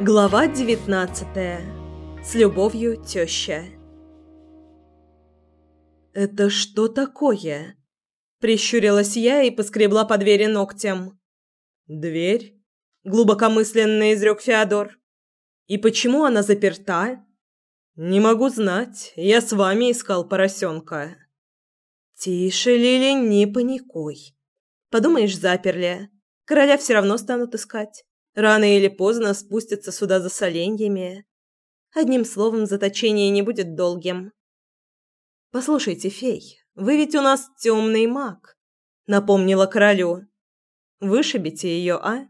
Глава 19. С любовью, теща. Это что такое? Прищурилась я и поскребла по двери ногтем. Дверь, глубокомысленно изрек Феодор. И почему она заперта? Не могу знать. Я с вами искал поросенка. Тише, Лили, не паникуй. Подумаешь, заперли. Короля все равно станут искать. Рано или поздно спустятся сюда за соленьями. Одним словом, заточение не будет долгим. Послушайте, фей, вы ведь у нас темный маг, напомнила королю. Вышибите ее, а?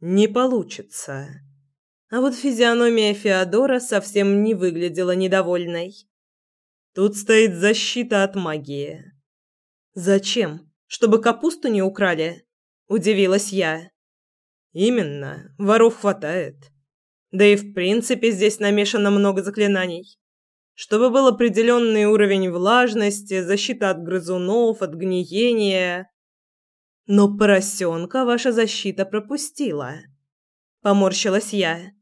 Не получится. А вот физиономия Феодора совсем не выглядела недовольной. Тут стоит защита от магии. Зачем? Чтобы капусту не украли? удивилась я. Именно, воров хватает. Да и в принципе здесь намешано много заклинаний. Чтобы был определенный уровень влажности, защита от грызунов, от гниения. Но поросенка ваша защита пропустила. Поморщилась я.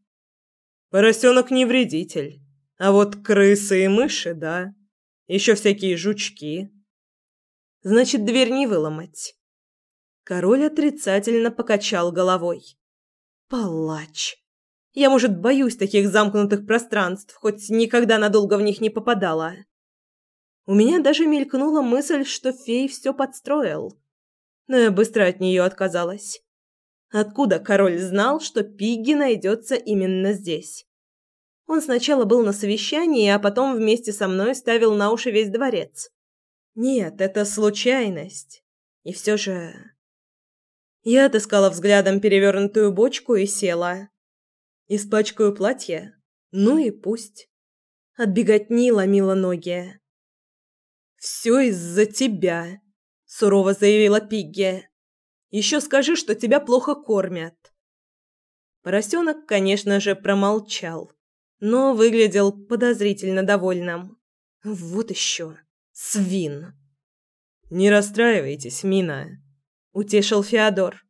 Поросенок не вредитель. А вот крысы и мыши, да. Еще всякие жучки. Значит, дверь не выломать. Король отрицательно покачал головой. Палач. Я, может, боюсь таких замкнутых пространств, хоть никогда надолго в них не попадала. У меня даже мелькнула мысль, что фей все подстроил. Но я быстро от нее отказалась. Откуда король знал, что Пигги найдется именно здесь? Он сначала был на совещании, а потом вместе со мной ставил на уши весь дворец. Нет, это случайность. И все же... Я отыскала взглядом перевернутую бочку и села. Испачкаю платье? Ну и пусть. Отбегать не ломила ноги. «Все из-за тебя», — сурово заявила Пигги. «Еще скажи, что тебя плохо кормят». Поросенок, конечно же, промолчал, но выглядел подозрительно довольным. «Вот еще! Свин!» «Не расстраивайтесь, Мина», утешил Феодор.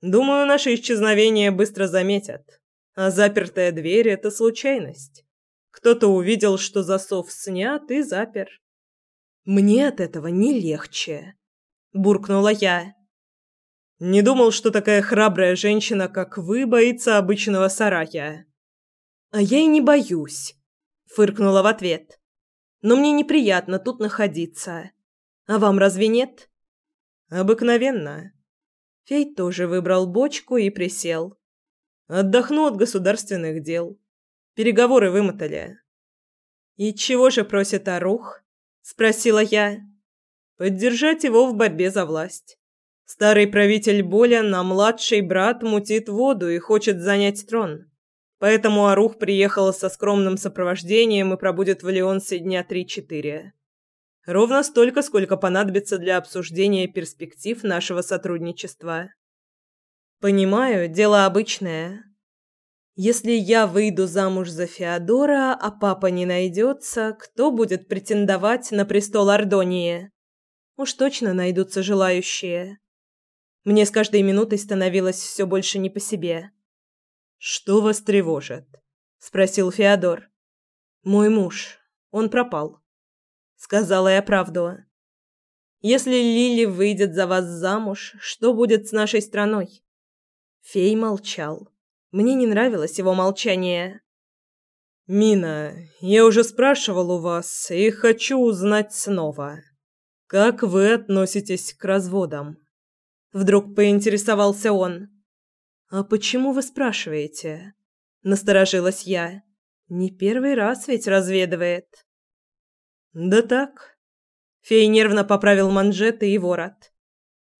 Думаю, наше исчезновение быстро заметят. А запертая дверь это случайность. Кто-то увидел, что засов снят и запер. Мне от этого не легче, буркнула я. Не думал, что такая храбрая женщина, как вы, боится обычного сарая. А я и не боюсь, фыркнула в ответ. Но мне неприятно тут находиться. А вам разве нет? Обыкновенно. Фей тоже выбрал бочку и присел. Отдохну от государственных дел. Переговоры вымотали. И чего же просит Арух? спросила я. Поддержать его в борьбе за власть. Старый правитель болен, а младший брат мутит воду и хочет занять трон. Поэтому Арух приехал со скромным сопровождением и пробудет в Леонсе дня три-четыре. Ровно столько, сколько понадобится для обсуждения перспектив нашего сотрудничества. Понимаю, дело обычное. Если я выйду замуж за Феодора, а папа не найдется, кто будет претендовать на престол Ордонии? Уж точно найдутся желающие. Мне с каждой минутой становилось все больше не по себе. Что вас тревожит? спросил Феодор. Мой муж. Он пропал сказала я правду. Если Лили выйдет за вас замуж, что будет с нашей страной? Фей молчал. Мне не нравилось его молчание. Мина, я уже спрашивал у вас и хочу узнать снова. Как вы относитесь к разводам? Вдруг поинтересовался он. А почему вы спрашиваете? Насторожилась я. Не первый раз ведь разведывает. Да так. Фей нервно поправил манжеты и ворот.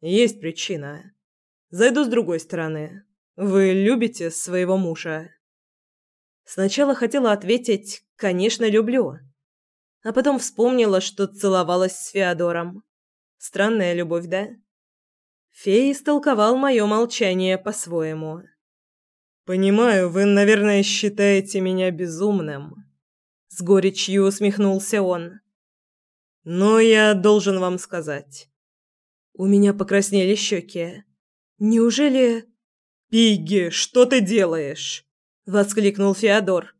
Есть причина. Зайду с другой стороны. Вы любите своего мужа? Сначала хотела ответить: "Конечно, люблю". А потом вспомнила, что целовалась с Феодором. Странная любовь, да? Фей истолковал мое молчание по-своему. Понимаю, вы, наверное, считаете меня безумным. С горечью усмехнулся он. Но я должен вам сказать. У меня покраснели щеки. Неужели... «Пигги, что ты делаешь?» – воскликнул Феодор.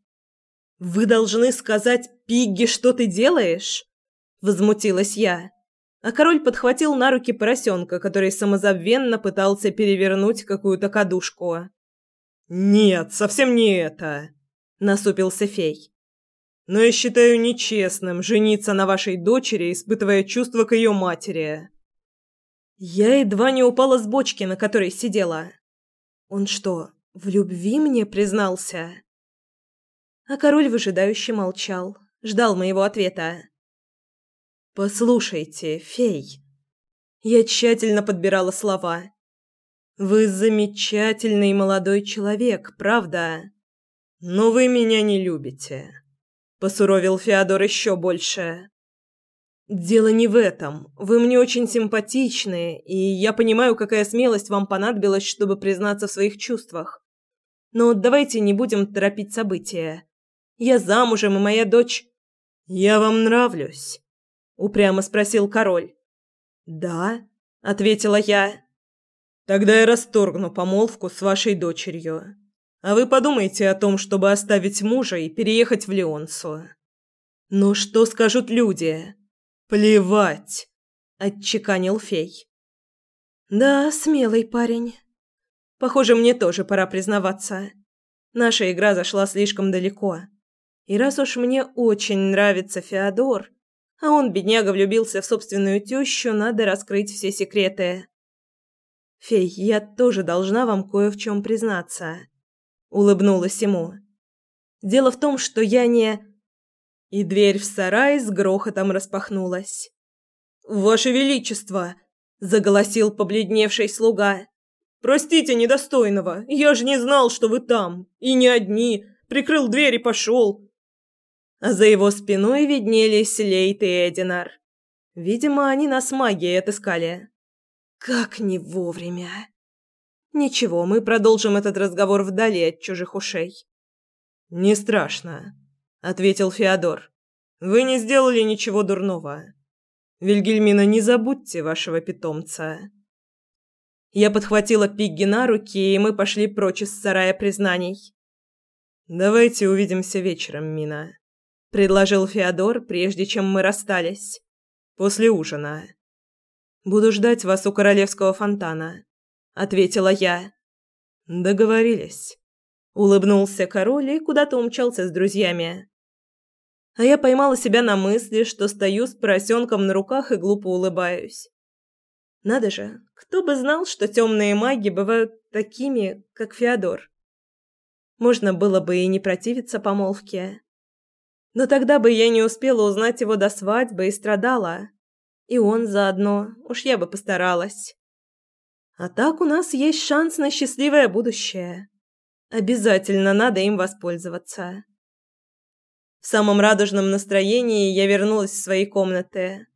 «Вы должны сказать Пигги, что ты делаешь?» – возмутилась я. А король подхватил на руки поросенка, который самозабвенно пытался перевернуть какую-то кадушку. «Нет, совсем не это», – насупился фей. «Но я считаю нечестным жениться на вашей дочери, испытывая чувства к ее матери». Я едва не упала с бочки, на которой сидела. Он что, в любви мне признался? А король выжидающе молчал, ждал моего ответа. «Послушайте, фей...» Я тщательно подбирала слова. «Вы замечательный молодой человек, правда? Но вы меня не любите». Посуровил Феодор еще больше. «Дело не в этом. Вы мне очень симпатичны, и я понимаю, какая смелость вам понадобилась, чтобы признаться в своих чувствах. Но давайте не будем торопить события. Я замужем, и моя дочь...» «Я вам нравлюсь?» — упрямо спросил король. «Да», — ответила я. «Тогда я расторгну помолвку с вашей дочерью. А вы подумайте о том, чтобы оставить мужа и переехать в Леонсу. Но что скажут люди?» «Плевать!» – отчеканил фей. «Да, смелый парень. Похоже, мне тоже пора признаваться. Наша игра зашла слишком далеко. И раз уж мне очень нравится Феодор, а он, бедняга, влюбился в собственную тещу, надо раскрыть все секреты. Фей, я тоже должна вам кое в чем признаться», – улыбнулась ему. «Дело в том, что я не...» и дверь в сарай с грохотом распахнулась. «Ваше Величество!» – заголосил побледневший слуга. «Простите недостойного, я же не знал, что вы там, и не одни, прикрыл дверь и пошел». А за его спиной виднелись Лейт и Эдинар. Видимо, они нас магией отыскали. Как не вовремя. Ничего, мы продолжим этот разговор вдали от чужих ушей. «Не страшно», ответил Феодор. Вы не сделали ничего дурного. Вильгельмина, не забудьте вашего питомца. Я подхватила Пигги на руки, и мы пошли прочь из сарая признаний. Давайте увидимся вечером, Мина, предложил Феодор, прежде чем мы расстались. После ужина. Буду ждать вас у королевского фонтана, ответила я. Договорились. Улыбнулся король и куда-то умчался с друзьями а я поймала себя на мысли, что стою с поросенком на руках и глупо улыбаюсь. Надо же, кто бы знал, что темные маги бывают такими, как Феодор. Можно было бы и не противиться помолвке. Но тогда бы я не успела узнать его до свадьбы и страдала. И он заодно, уж я бы постаралась. А так у нас есть шанс на счастливое будущее. Обязательно надо им воспользоваться. В самом радужном настроении я вернулась в свои комнаты.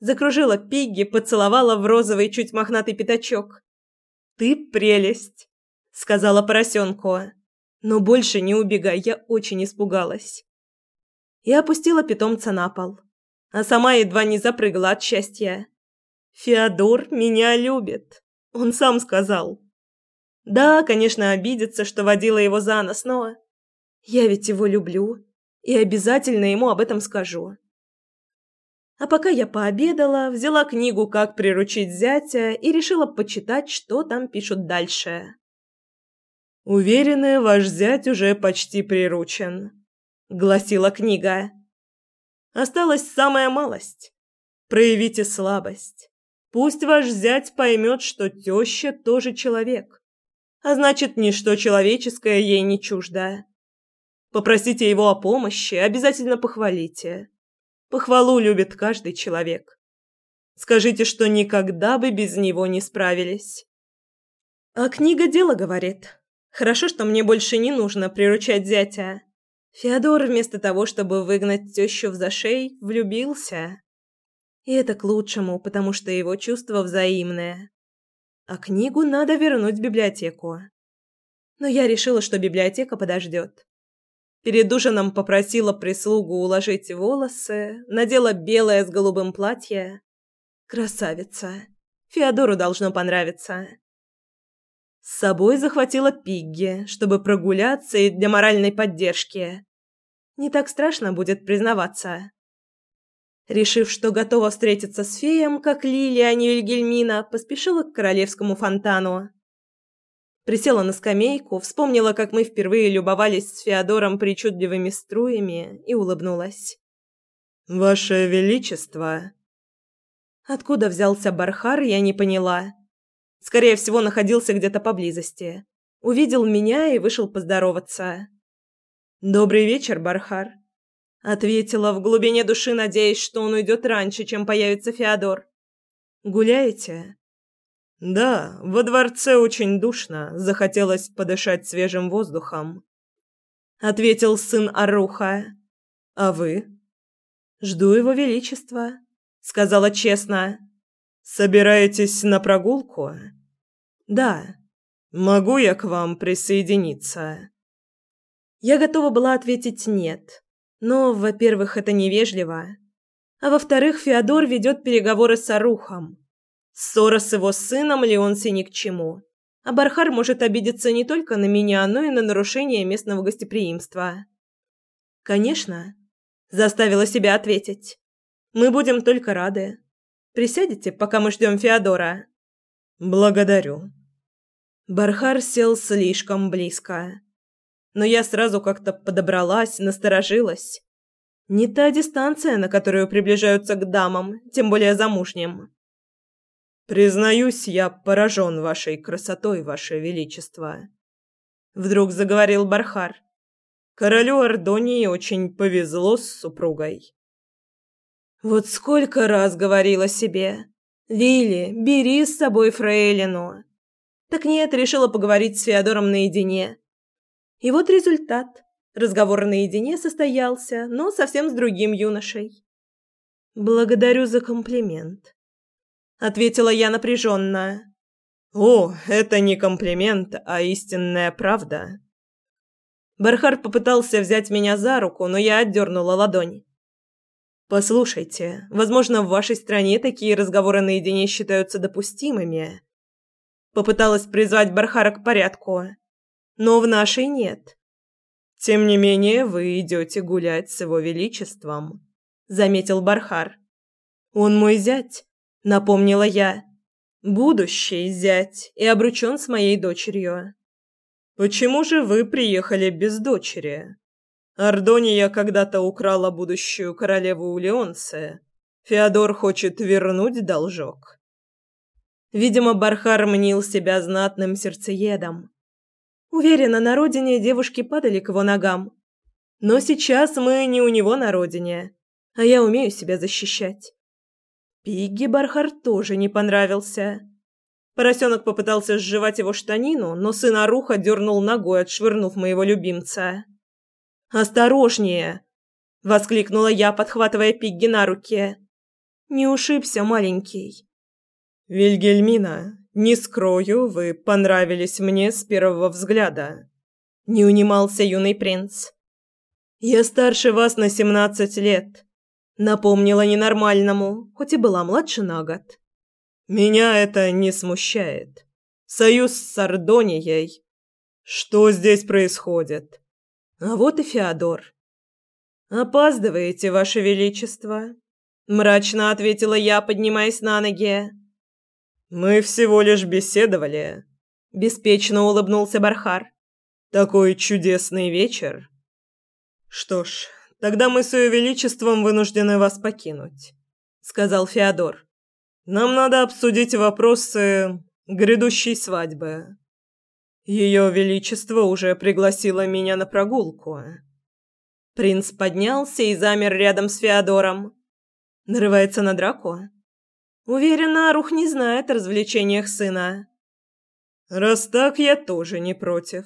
Закружила Пигги, поцеловала в розовый чуть мохнатый пятачок. «Ты прелесть!» — сказала поросенку. «Но больше не убегай, я очень испугалась». И опустила питомца на пол. А сама едва не запрыгала от счастья. «Феодор меня любит!» — он сам сказал. Да, конечно, обидится, что водила его за нос, но... Я ведь его люблю и обязательно ему об этом скажу. А пока я пообедала, взяла книгу «Как приручить зятя» и решила почитать, что там пишут дальше. «Уверены, ваш зять уже почти приручен», — гласила книга. «Осталась самая малость. Проявите слабость. Пусть ваш зять поймет, что теща тоже человек, а значит, ничто человеческое ей не чуждо. Попросите его о помощи, обязательно похвалите. Похвалу любит каждый человек. Скажите, что никогда бы без него не справились. А книга дело говорит. Хорошо, что мне больше не нужно приручать зятя. Феодор вместо того, чтобы выгнать тещу в зашей, влюбился. И это к лучшему, потому что его чувства взаимные. А книгу надо вернуть в библиотеку. Но я решила, что библиотека подождет. Перед ужином попросила прислугу уложить волосы, надела белое с голубым платье. Красавица. Феодору должно понравиться. С собой захватила Пигги, чтобы прогуляться и для моральной поддержки. Не так страшно будет признаваться. Решив, что готова встретиться с феем, как Лилия, а не Вильгельмина, поспешила к королевскому фонтану. Присела на скамейку, вспомнила, как мы впервые любовались с Феодором причудливыми струями и улыбнулась. «Ваше Величество!» Откуда взялся Бархар, я не поняла. Скорее всего, находился где-то поблизости. Увидел меня и вышел поздороваться. «Добрый вечер, Бархар», — ответила в глубине души, надеясь, что он уйдет раньше, чем появится Феодор. «Гуляете?» «Да, во дворце очень душно, захотелось подышать свежим воздухом», — ответил сын Аруха. «А вы?» «Жду его величества», — сказала честно. «Собираетесь на прогулку?» «Да». «Могу я к вам присоединиться?» Я готова была ответить «нет». Но, во-первых, это невежливо. А во-вторых, Феодор ведет переговоры с Арухом. Ссора с его сыном Леонси ни к чему. А Бархар может обидеться не только на меня, но и на нарушение местного гостеприимства. «Конечно», – заставила себя ответить. «Мы будем только рады. Присядете, пока мы ждем Феодора?» «Благодарю». Бархар сел слишком близко но я сразу как-то подобралась, насторожилась. Не та дистанция, на которую приближаются к дамам, тем более замужним. «Признаюсь, я поражен вашей красотой, ваше величество», — вдруг заговорил Бархар. «Королю Ордонии очень повезло с супругой». Вот сколько раз говорила себе. «Лили, бери с собой фрейлину». Так нет, решила поговорить с Феодором наедине. И вот результат. Разговор наедине состоялся, но совсем с другим юношей. «Благодарю за комплимент», — ответила я напряженно. «О, это не комплимент, а истинная правда». Бархар попытался взять меня за руку, но я отдернула ладонь. «Послушайте, возможно, в вашей стране такие разговоры наедине считаются допустимыми». Попыталась призвать Бархара к порядку но в нашей нет. Тем не менее, вы идете гулять с его величеством, заметил Бархар. Он мой зять, напомнила я. Будущий зять и обручён с моей дочерью. Почему же вы приехали без дочери? Ардония когда-то украла будущую королеву у Леонсе. Феодор хочет вернуть должок. Видимо, Бархар мнил себя знатным сердцеедом. Уверена, на родине девушки падали к его ногам. Но сейчас мы не у него на родине, а я умею себя защищать. Пигги Бархар тоже не понравился. Поросенок попытался сживать его штанину, но сын Аруха дернул ногой, отшвырнув моего любимца. «Осторожнее!» – воскликнула я, подхватывая Пигги на руки. «Не ушибся, маленький». «Вильгельмина, не скрою, вы понравились мне с первого взгляда. Не унимался юный принц. Я старше вас на семнадцать лет. Напомнила ненормальному, хоть и была младше на год. Меня это не смущает. Союз с Сардонией. Что здесь происходит? А вот и Феодор. Опаздываете, ваше величество, мрачно ответила я, поднимаясь на ноги. Мы всего лишь беседовали. Беспечно улыбнулся Бархар. Такой чудесный вечер. Что ж, тогда мы с ее величеством вынуждены вас покинуть, сказал Феодор. Нам надо обсудить вопросы грядущей свадьбы. Ее величество уже пригласило меня на прогулку. Принц поднялся и замер рядом с Феодором. Нарывается на драку. Уверена, Рух не знает о развлечениях сына. Раз так, я тоже не против.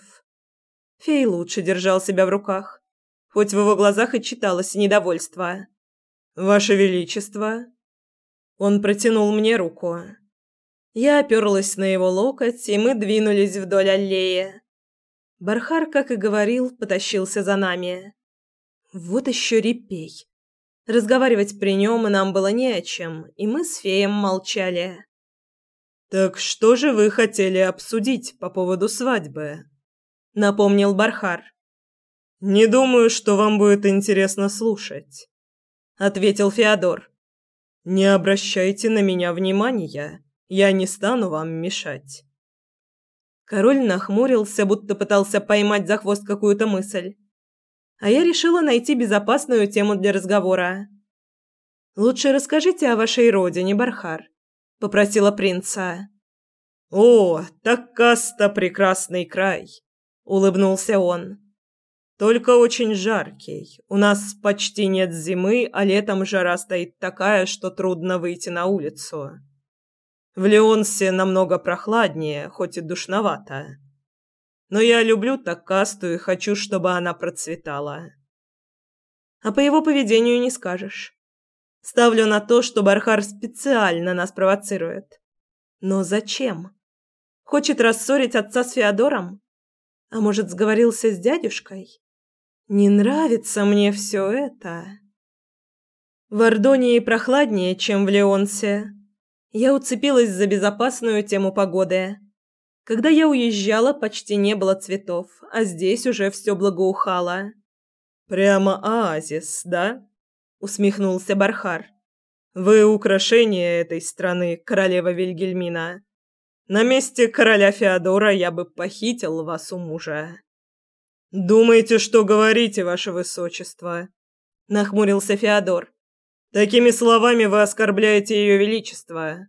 Фей лучше держал себя в руках, хоть в его глазах и читалось недовольство. Ваше величество, он протянул мне руку. Я оперлась на его локоть, и мы двинулись вдоль аллеи. Бархар, как и говорил, потащился за нами. Вот еще репей. Разговаривать при нем нам было не о чем, и мы с феем молчали. Так что же вы хотели обсудить по поводу свадьбы? напомнил Бархар. Не думаю, что вам будет интересно слушать, ответил Феодор. Не обращайте на меня внимания. Я не стану вам мешать. Король нахмурился, будто пытался поймать за хвост какую-то мысль. А я решила найти безопасную тему для разговора. Лучше расскажите о вашей родине, Бархар, попросила принца. О, так каста прекрасный край, улыбнулся он. Только очень жаркий. У нас почти нет зимы, а летом жара стоит такая, что трудно выйти на улицу. В Леонсе намного прохладнее, хоть и душновато. Но я люблю Такасту и хочу, чтобы она процветала. А по его поведению не скажешь. Ставлю на то, что Бархар специально нас провоцирует. Но зачем? Хочет рассорить отца с Феодором? А может, сговорился с дядюшкой? Не нравится мне все это. В Ордонии прохладнее, чем в Леонсе. Я уцепилась за безопасную тему погоды. Когда я уезжала, почти не было цветов, а здесь уже все благоухало. Прямо оазис, да? усмехнулся Бархар. Вы украшение этой страны, королева Вильгельмина. На месте короля Феодора я бы похитил вас у мужа. Думаете, что говорите, ваше высочество? нахмурился Феодор. Такими словами вы оскорбляете ее величество.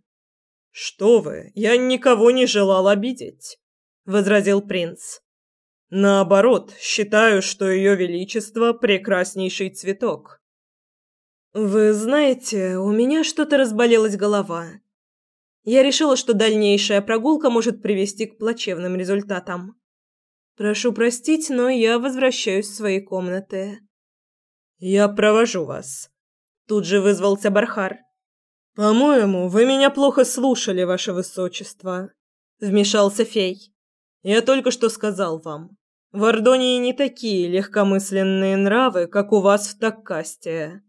Что вы? Я никого не желал обидеть, возразил принц. Наоборот, считаю, что ее величество прекраснейший цветок. Вы знаете, у меня что-то разболелась голова. Я решила, что дальнейшая прогулка может привести к плачевным результатам. Прошу простить, но я возвращаюсь в свои комнаты. Я провожу вас, Тут же вызвался Бархар. По-моему, вы меня плохо слушали, ваше высочество, вмешался фей. Я только что сказал вам, в Ордонии не такие легкомысленные нравы, как у вас в Таккасте.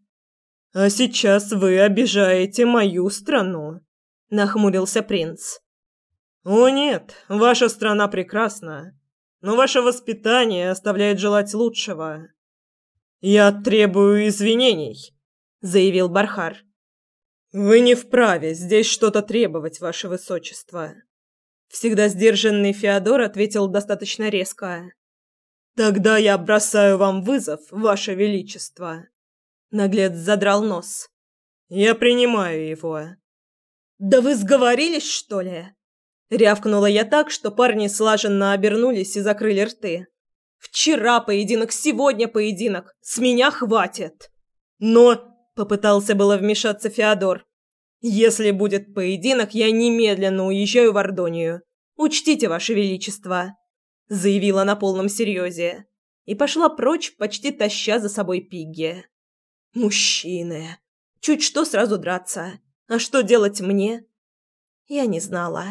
А сейчас вы обижаете мою страну, нахмурился принц. О нет, ваша страна прекрасна, но ваше воспитание оставляет желать лучшего. Я требую извинений заявил Бархар. Вы не вправе здесь что-то требовать, ваше высочество. Всегда сдержанный Феодор ответил достаточно резко. Тогда я бросаю вам вызов, ваше величество. Наглец задрал нос. Я принимаю его. Да вы сговорились, что ли? Рявкнула я так, что парни слаженно обернулись и закрыли рты. Вчера поединок, сегодня поединок. С меня хватит. Но Попытался было вмешаться Феодор. Если будет поединок, я немедленно уезжаю в Ордонию. Учтите, ваше величество, заявила на полном серьезе и пошла прочь, почти таща за собой Пигги. Мужчины, чуть что сразу драться. А что делать мне? Я не знала.